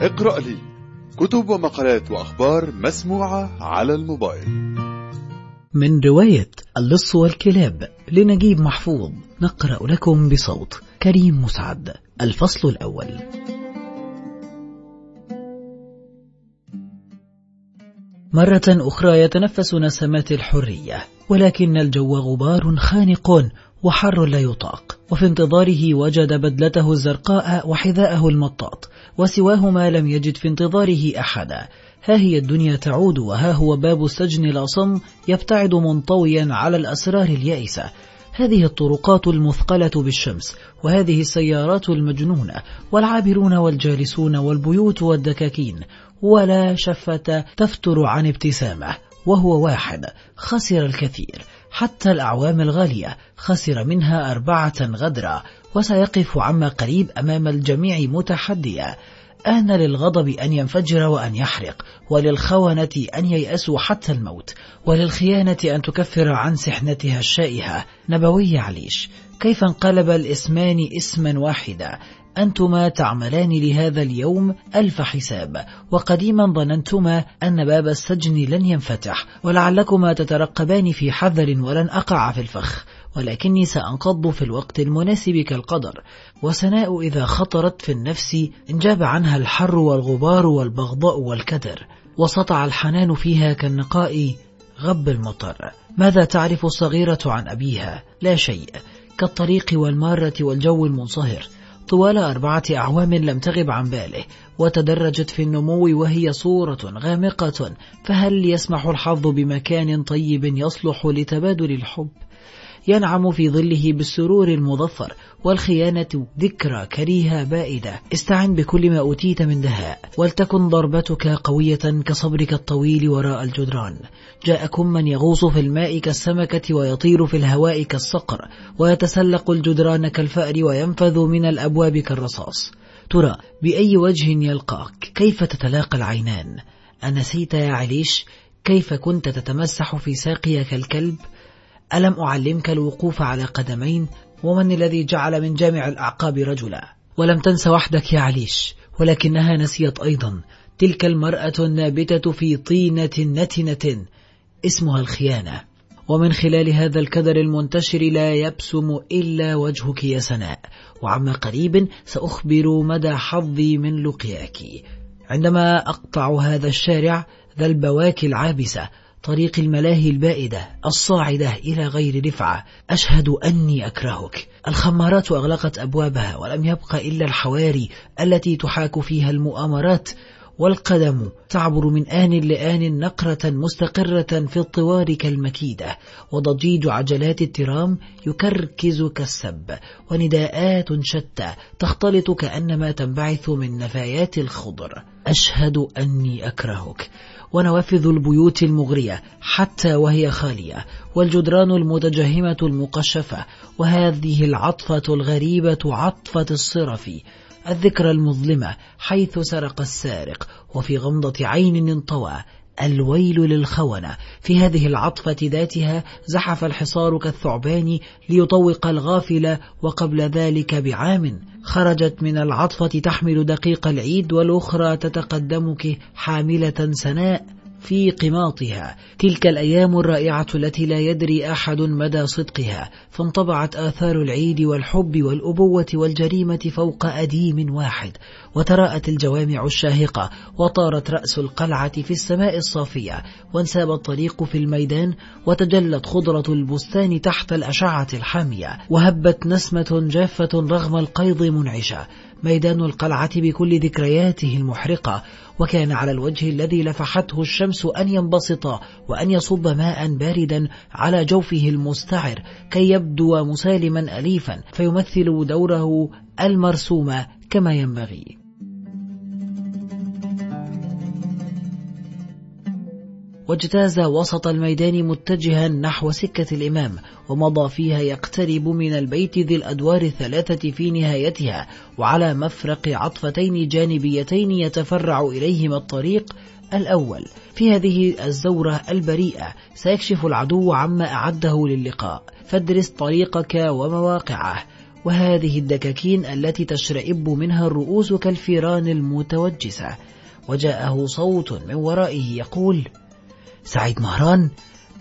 اقرأ لي كتب ومقالات وأخبار مسموعة على الموبايل. من رواية اللص والكلاب لنجيب محفوظ نقرأ لكم بصوت كريم مسعد الفصل الأول. مرة أخرى يتنفس نسمات الحرية ولكن الجو غبار خانق وحر لا يطاق وفي انتظاره وجد بدلته الزرقاء وحذاءه المطاط وسواهما لم يجد في انتظاره أحدا. ها هي الدنيا تعود وها هو باب السجن الأصم يبتعد منطويا على الأسرار اليائسة. هذه الطرقات المثقلة بالشمس وهذه السيارات المجنونة والعابرون والجالسون والبيوت والدكاكين ولا شفة تفتر عن ابتسامة وهو واحد خسر الكثير حتى الأعوام الغالية خسر منها أربعة غدرا. وسيقف عما قريب أمام الجميع متحديا. آن للغضب أن ينفجر وأن يحرق وللخونة أن ييأسوا حتى الموت وللخيانة أن تكفر عن سحنتها الشائهة. نبوي عليش كيف انقلب الإسمان إسما واحدا؟ أنتما تعملان لهذا اليوم ألف حساب. وقديما ظننتما أن باب السجن لن ينفتح ولعلكما تترقبان في حذر ولن أقع في الفخ. ولكني سأنقض في الوقت المناسب كالقدر وسناء إذا خطرت في النفس انجاب عنها الحر والغبار والبغضاء والكدر وسطع الحنان فيها كالنقاء غب المطر ماذا تعرف الصغيرة عن أبيها؟ لا شيء. كالطريق والمارة والجو المنصهر. طوال أربعة أعوام لم تغب عن باله وتدرجت في النمو وهي صورة غامقة فهل يسمح الحظ بمكان طيب يصلح لتبادل الحب؟ ينعم في ظله بالسرور المظفر والخيانة ذكرى كريهة بائدة. استعن بكل ما أوتيت من دهاء ولتكن ضربتك قوية كصبرك الطويل وراء الجدران. جاءكم من يغوص في الماء كالسمكة ويطير في الهواء كالصقر ويتسلق الجدران كالفأر وينفذ من الأبواب كالرصاص. ترى بأي وجه يلقاك؟ كيف تتلاقى العينان؟ أنسيت يا عليش كيف كنت تتمسح في ساقي كالكلب ألم أعلمك الوقوف على قدمين؟ ومن الذي جعل من جامع الأعقاب رجلا؟ ولم تنس وحدك يا عليش ولكنها نسيت أيضا. تلك المرأة النابتة في طينة نتنة اسمها الخيانة. ومن خلال هذا الكدر المنتشر لا يبسم إلا وجهك يا سناء. وعما قريب سأخبر مدى حظي من لقياك. عندما أقطع هذا الشارع ذا البواكي العابسة طريق الملاهي البائدة الصاعدة إلى غير رفعة أشهد أني أكرهك. الخمارات أغلقت أبوابها ولم يبق إلا الحواري التي تحاك فيها المؤامرات. والقدم تعبر من آن لآن نقرة مستقرة في الطوار كالمكيدة وضجيج عجلات الترام يكركز كالسب ونداءات شتى تختلط كأنما تنبعث من نفايات الخضر. أشهد أني أكرهك. ونوافذ البيوت المغرية حتى وهي خالية والجدران المتجهمة المقشفة وهذه العطفة الغريبة عطفة الصرف الذكرى المظلمة حيث سرق السارق وفي غمضة عين انطوى الويل للخونة. في هذه العطفة ذاتها زحف الحصار كالثعبان ليطوق الغافل وقبل ذلك بعام خرجت من العطفة تحمل دقيق العيد والأخرى تتقدمك حاملة سناء. في قماطها. تلك الأيام الرائعة التي لا يدري أحد مدى صدقها. فانطبعت آثار العيد والحب والأبوة والجريمة فوق أديم واحد. وتراءت الجوامع الشاهقة. وطارت رأس القلعة في السماء الصافية. وانساب الطريق في الميدان. وتجلت خضرة البستان تحت الأشعة الحامية. وهبت نسمة جافة رغم القيض منعشة. ميدان القلعة بكل ذكرياته المحرقة وكان على الوجه الذي لفحته الشمس أن ينبسط وأن يصب ماء باردا على جوفه المستعر كي يبدو مسالما أليفا فيمثل دوره المرسوم كما ينبغي. واجتاز وسط الميدان متجها نحو سكة الإمام ومضى فيها يقترب من البيت ذي الأدوار الثلاثة في نهايتها وعلى مفرق عطفتين جانبيتين يتفرع إليهما الطريق الأول. في هذه الزورة البريئة سيكشف العدو عما أعده للقاء. فادرس طريقك ومواقعه. وهذه الدكاكين التي تشرئب منها الرؤوس كالفيران المتوجسة. وجاءه صوت من ورائه يقول سعيد مهران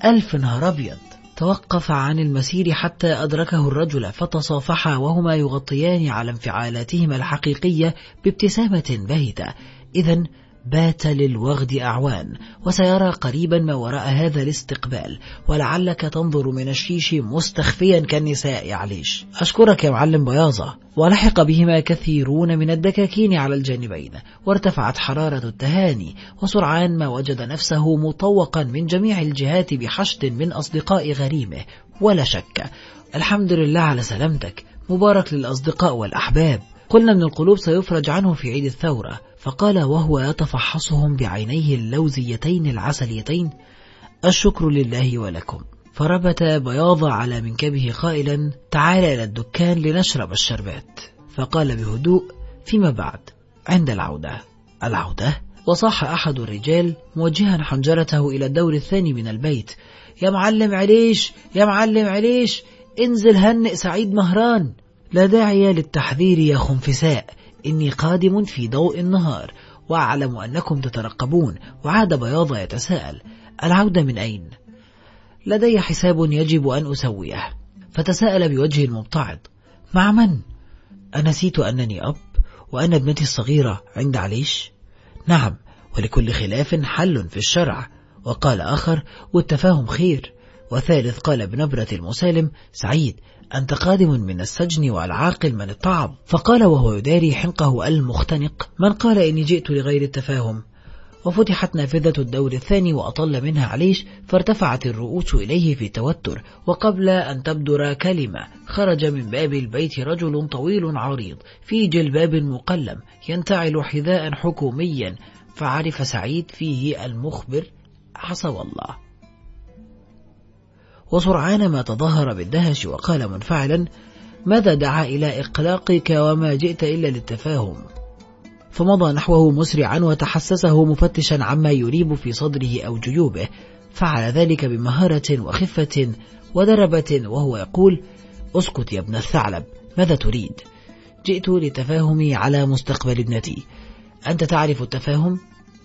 ألف نهار أبيض. توقف عن المسير حتى أدركه الرجل فتصافحا وهما يغطيان على انفعالاتهما الحقيقية بابتسامة باهتة إذا بات للوغد أعوان وسيرى قريبا ما وراء هذا الاستقبال ولعلك تنظر من الشيش مستخفيا كالنساء عليش أشكرك يا معلم بياضة. ولحق بهما كثيرون من الدكاكين على الجانبين وارتفعت حرارة التهاني وسرعان ما وجد نفسه مطوقا من جميع الجهات بحشد من أصدقاء غريمه ولا شك. الحمد لله على سلامتك. مبارك للأصدقاء والأحباب. قلنا من القلوب سيفرج عنه في عيد الثورة فقال وهو يتفحصهم بعينيه اللوزيتين العسليتين الشكر لله ولكم. فربت بياض على منكبه قائلا تعال إلى الدكان لنشرب الشربات. فقال بهدوء فيما بعد؟ عند العودة. العودة؟ وصاح أحد الرجال موجها حنجرته إلى الدور الثاني من البيت. يا معلم عليش يا معلم عليش انزل هنئ سعيد مهران! لا داعي للتحذير يا خنفساء إني قادم في ضوء النهار وأعلم أنكم تترقبون وعاد بياض يتساءل العودة من أين؟ لدي حساب يجب أن أسويه فتساءل بوجه مبتعض مع من؟ أنسيت أنني أب وأن ابنتي الصغيرة عند عليش؟ نعم ولكل خلاف حل في الشرع وقال آخر والتفاهم خير وثالث قال بنبرة المسالم سعيد أنت قادم من السجن والعاقل من الطعب فقال وهو يداري حنقه المختنق من قال إني جئت لغير التفاهم؟ وفتحت نافذة الدور الثاني وأطل منها عليش فارتفعت الرؤوس إليه في توتر وقبل أن تبدر كلمة خرج من باب البيت رجل طويل عريض في جلباب مقلم ينتعل حذاء حكوميا فعرف سعيد فيه المخبر حسب الله وسرعان ما تظاهر بالدهش وقال منفعلا ماذا دعا إلى إقلاقك وما جئت إلا للتفاهم؟ فمضى نحوه مسرعا وتحسسه مفتشا عما يريب في صدره أو جيوبه فعل ذلك بمهارة وخفة ودربة وهو يقول أسكت يا ابن الثعلب ماذا تريد؟ جئت لتفاهمي على مستقبل ابنتي. أنت تعرف التفاهم؟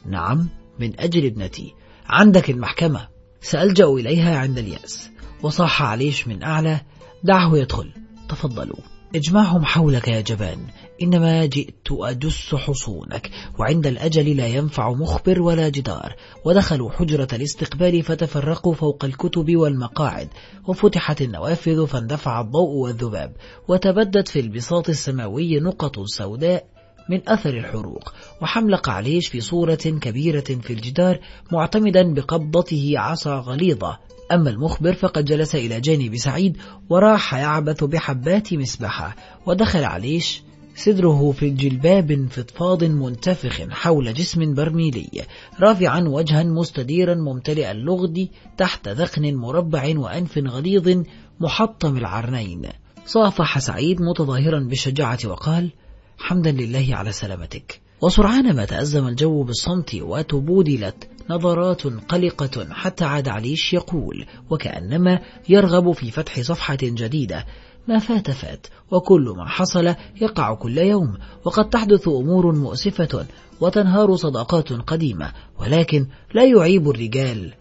نعم من أجل ابنتي. عندك المحكمة سألجأ إليها عند اليأس. وصاح عليش من أعلى دعه يدخل. تفضلوا. اجمعهم حولك يا جبان إنما جئت أدس حصونك وعند الأجل لا ينفع مخبر ولا جدار. ودخلوا حجرة الاستقبال فتفرقوا فوق الكتب والمقاعد وفتحت النوافذ فاندفع الضوء والذباب. وتبدت في البساط السماوي نقط سوداء من أثر الحروق. وحملق عليش في صورة كبيرة في الجدار معتمدا بقبضته عصا غليظة. أما المخبر فقد جلس إلى جانب سعيد وراح يعبث بحبات مسبحة ودخل عليش صدره في جلباب فضفاض منتفخ حول جسم برميلي رافعا وجها مستديرا ممتلئ اللغد تحت ذقن مربع وأنف غليظ محطم العرنين. صافح سعيد متظاهرا بالشجاعة وقال حمدا لله على سلامتك. وسرعان ما تأزم الجو بالصمت وتبودلت نظرات قلقة حتى عاد عليش يقول وكأنما يرغب في فتح صفحة جديدة. ما فات فات وكل ما حصل يقع كل يوم وقد تحدث أمور مؤسفة وتنهار صداقات قديمة ولكن لا يعيب الرجال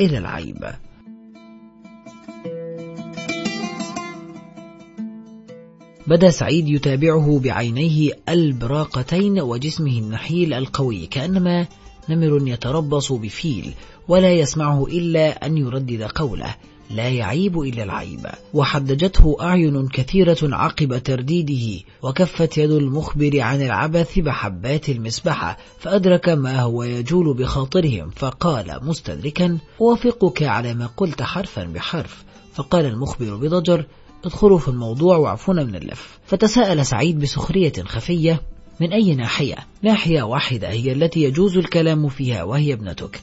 إلى العيب. بدأ سعيد يتابعه بعينيه البراقتين وجسمه النحيل القوي كأنما نمر يتربص بفيل ولا يسمعه إلا أن يردد قوله لا يعيب إلا العيب. وحدجته أعين كثيرة عقب ترديده وكفت يد المخبر عن العبث بحبات المسبحة فأدرك ما هو يجول بخاطرهم فقال مستدركا أوافقك على ما قلت حرفا بحرف. فقال المخبر بضجر ادخلوا في الموضوع واعفونا من اللف. فتساءل سعيد بسخرية خفية من أي ناحية؟ ناحية واحدة هي التي يجوز الكلام فيها وهي ابنتك.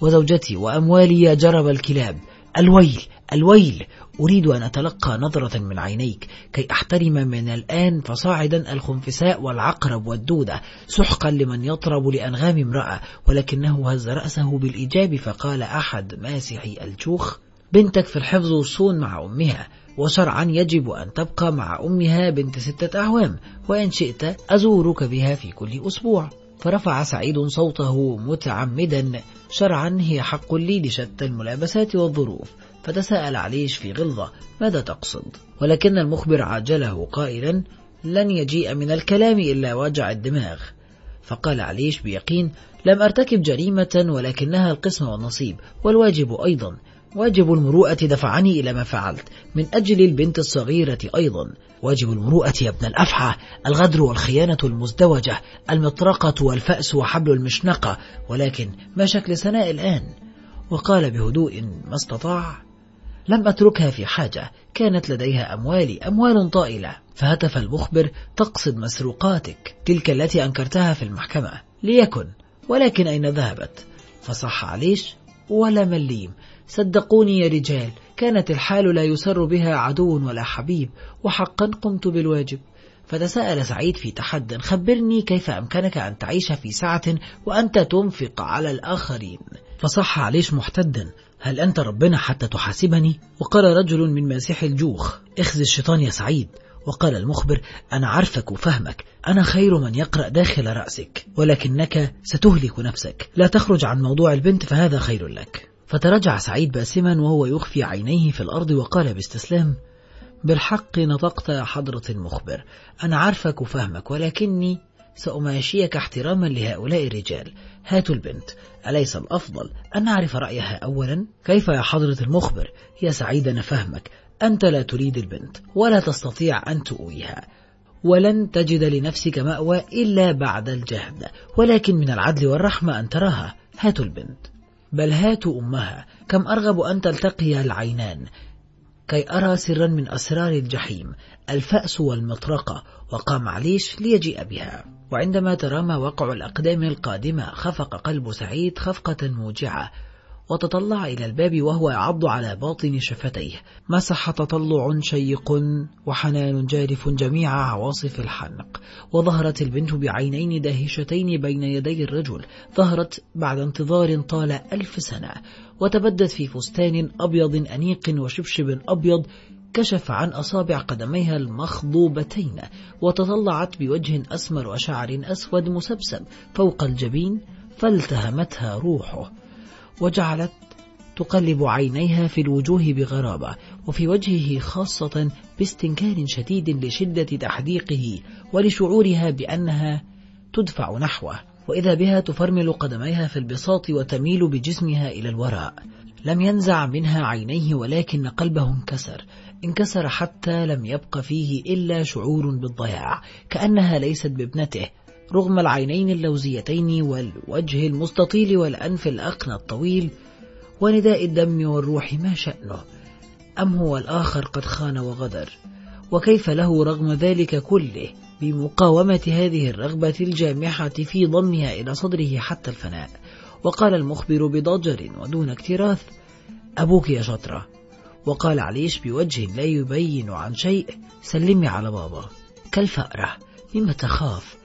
وزوجتي وأموالي يا جرب الكلاب. الويل الويل. أريد أن أتلقى نظرة من عينيك كي أحترم من الآن فصاعدا الخنفساء والعقرب والدودة سحقا لمن يطرب لأنغام امرأة. ولكنه هز رأسه بالإيجاب فقال أحد ماسحي الجوخ بنتك في الحفظ والصون مع أمها. وشرعا يجب أن تبقى مع أمها بنت ستة أعوام وإن شئت أزورك بها في كل أسبوع. فرفع سعيد صوته متعمدا. شرعا هي حق لي لشتى الملابسات والظروف. فتساءل عليش في غلظة ماذا تقصد؟ ولكن المخبر عاجله قائلا لن يجيء من الكلام إلا وجع الدماغ. فقال عليش بيقين لم أرتكب جريمة ولكنها القسم والنصيب والواجب أيضا. واجب المروءة دفعني إلى ما فعلت. من أجل البنت الصغيرة أيضا. واجب المروءة يا ابن الأفحى. الغدر والخيانة المزدوجة. المطرقة والفأس وحبل المشنقة. ولكن ما شكل سناء الآن؟ وقال بهدوء ما استطاع. لم أتركها في حاجة. كانت لديها أموالي أموال طائلة. فهتف المخبر تقصد مسروقاتك. تلك التي أنكرتها في المحكمة. ليكن. ولكن أين ذهبت؟ فصح عليش. ولا مليم. صدقوني يا رجال كانت الحال لا يسر بها عدو ولا حبيب وحقا قمت بالواجب. فتساءل سعيد في تحد خبرني كيف أمكنك أن تعيش في سعة وأنت تنفق على الآخرين؟ فصح عليش محتدا هل أنت ربنا حتى تحاسبني؟ وقال رجل من ماسح الجوخ. اخذ الشيطان يا سعيد. وقال المخبر أنا عارفك وفهمك أنا خير من يقرأ داخل رأسك ولكنك ستهلك نفسك. لا تخرج عن موضوع البنت فهذا خير لك. فترجع سعيد باسما وهو يخفي عينيه في الأرض وقال باستسلام بالحق نطقت يا حضرة المخبر أنا عارفك وفهمك ولكني سأماشيك احتراما لهؤلاء الرجال. هاتوا البنت أليس الأفضل أن نعرف رأيها أولا؟ كيف يا حضرة المخبر؟ يا سعيد أنا فهمك أنت لا تريد البنت ولا تستطيع أن تؤويها ولن تجد لنفسك مأوى إلا بعد الجهد ولكن من العدل والرحمة أن تراها. هاتوا البنت. بل هاتوا أمها. كم أرغب أن تلتقي العينان. كي أرى سرا من أسرار الجحيم الفأس والمطرقة وقام عليش ليجيء بها. وعندما ترامى وقع الأقدام القادمة خفق قلب سعيد خفقة موجعة. وتطلع إلى الباب وهو يعض على باطن شفتيه. مسح تطلع شيق وحنان جارف جميع عواصف الحنق. وظهرت البنت بعينين داهشتين بين يدي الرجل. ظهرت بعد انتظار طال ألف سنة. وتبدت في فستان أبيض أنيق وشبشب أبيض كشف عن أصابع قدميها المخضوبتين. وتطلعت بوجه أسمر وشعر أسود مسبسب فوق الجبين فالتهمتها روحه. وجعلت تقلب عينيها في الوجوه بغرابة وفي وجهه خاصة باستنكار شديد لشدة تحديقه ولشعورها بأنها تدفع نحوه وإذا بها تفرمل قدميها في البساط وتميل بجسمها إلى الوراء. لم ينزع منها عينيه ولكن قلبه انكسر انكسر حتى لم يبق فيه إلا شعور بالضياع كأنها ليست بابنته. رغم العينين اللوزيتين والوجه المستطيل والأنف الأقنى الطويل ونداء الدم والروح ما شأنه أم هو الآخر قد خان وغدر؟ وكيف له رغم ذلك كله بمقاومة هذه الرغبة الجامحة في ضمها إلى صدره حتى الفناء؟ وقال المخبر بضجر ودون اكتراث أبوك يا شطرة. وقال عليش بوجه لا يبين عن شيء سلمي على بابا. كالفأرة مما تخاف؟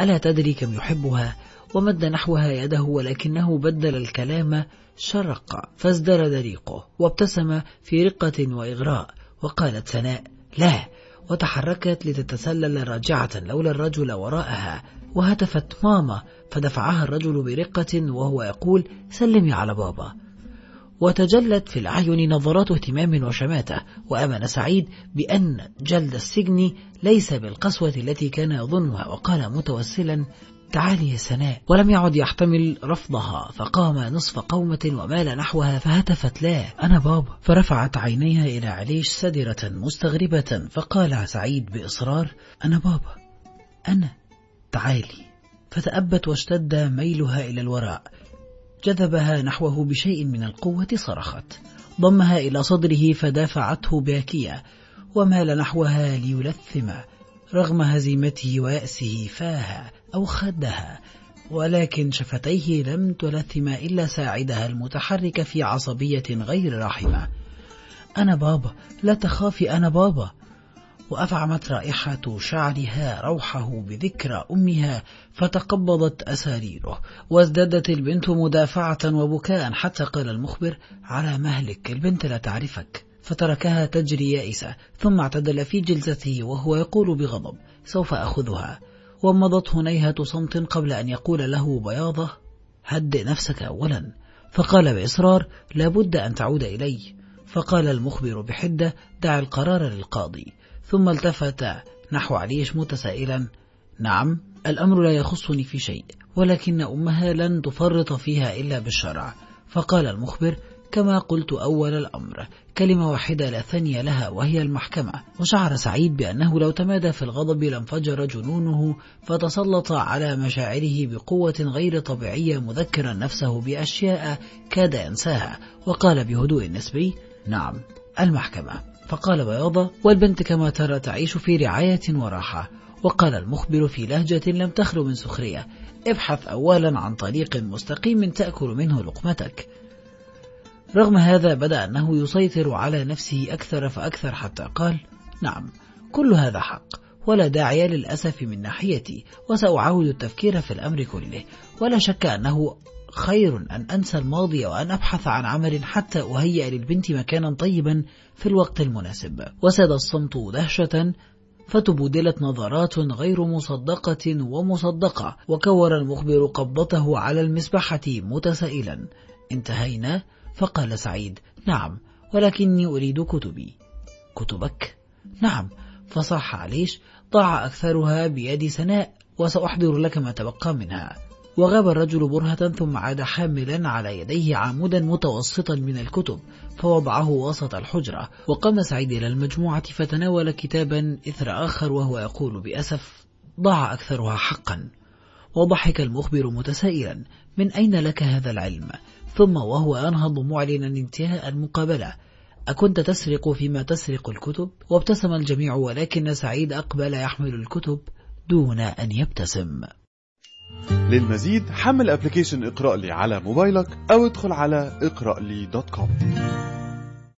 ألا تدري كم يحبها ومد نحوها يده ولكنه بدل الكلام شرق فازدرد ريقه وابتسم في رقة وإغراء وقالت سناء لا وتحركت لتتسلل راجعة لولا الرجل وراءها وهتفت ماما فدفعها الرجل برقة وهو يقول سلمي على بابا. وتجلت في الأعين نظرات اهتمام وشماتة وأمن سعيد بأن جلد السجن ليس بالقسوة التي كان يظنها وقال متوسلا تعالي يا سناء. ولم يعد يحتمل رفضها فقام نصف قومة ومال نحوها فهتفت لا أنا بابا فرفعت عينيها إلى عليش سدرة مستغربة فقال سعيد بإصرار أنا بابا أنا تعالي. فتأبت واشتد ميلها إلى الوراء. جذبها نحوه بشيء من القوة صرخت. ضمها إلى صدره فدافعته باكية ومال نحوها ليلثم رغم هزيمته ويأسه فاها أو خدها. ولكن شفتيه لم تلثم إلا ساعدها المتحرك في عصبية غير رحمة أنا بابا لا تخافي أنا بابا. وأفعمت رائحة شعرها روحه بذكرى أمها فتقبضت أساريره وازدادت البنت مدافعة وبكاء حتى قال المخبر على مهلك البنت لا تعرفك. فتركها تجري يائسة ثم اعتدل في جلسته وهو يقول بغضب سوف أخذها. ومضت هنيهة صمت قبل أن يقول له بياضة هدئ نفسك أولا. فقال بإصرار لابد أن تعود إلي. فقال المخبر بحدة دع القرار للقاضي. ثم التفت نحو عليش متسائلا. نعم الأمر لا يخصني في شيء ولكن أمها لن تفرط فيها إلا بالشرع. فقال المخبر كما قلت أول الأمر كلمة واحدة لا ثانية لها وهي المحكمة. وشعر سعيد بأنه لو تمادى في الغضب لانفجر جنونه فتسلط على مشاعره بقوة غير طبيعية مذكرا نفسه بأشياء كاد ينساها. وقال بهدوء نسبي نعم المحكمة. فقال بياضة والبنت كما ترى تعيش في رعاية وراحة. وقال المخبر في لهجة لم تخلو من سخرية ابحث أولا عن طريق مستقيم تأكل منه لقمتك. رغم هذا بدأ أنه يسيطر على نفسه أكثر فأكثر حتى قال نعم كل هذا حق ولا داعي للأسف من ناحيتي وسأعاود التفكير في الأمر كله. ولا شك أنه خير أن أنسى الماضي وأن أبحث عن عمل حتى أهيئ للبنت مكانا طيبا في الوقت المناسب. وساد الصمت دهشة فتبدلت نظرات غير مصدقة ومصدقة وكور المخبر قبضته على المسبحة متسائلا. انتهينا؟ فقال سعيد نعم ولكني أريد كتبي. كتبك؟ نعم فصح عليش ضاع أكثرها بيد سناء وسأحضر لك ما تبقى منها. وغاب الرجل برهة ثم عاد حاملا على يديه عمودا متوسطا من الكتب فوضعه وسط الحجرة وقام سعيد إلى المجموعة فتناول كتابا إثر آخر وهو يقول بأسف ضاع أكثرها حقا وضحك المخبر متسائلا من أين لك هذا العلم؟ ثم وهو ينهض معلنا انتهاء المقابلة أكنت تسرق فيما تسرق الكتب؟ وابتسم الجميع ولكن سعيد أقبل يحمل الكتب دون أن يبتسم. للمزيد حمل application إقرأ لي على موبايلك أو ادخل على إقرأ لي dot com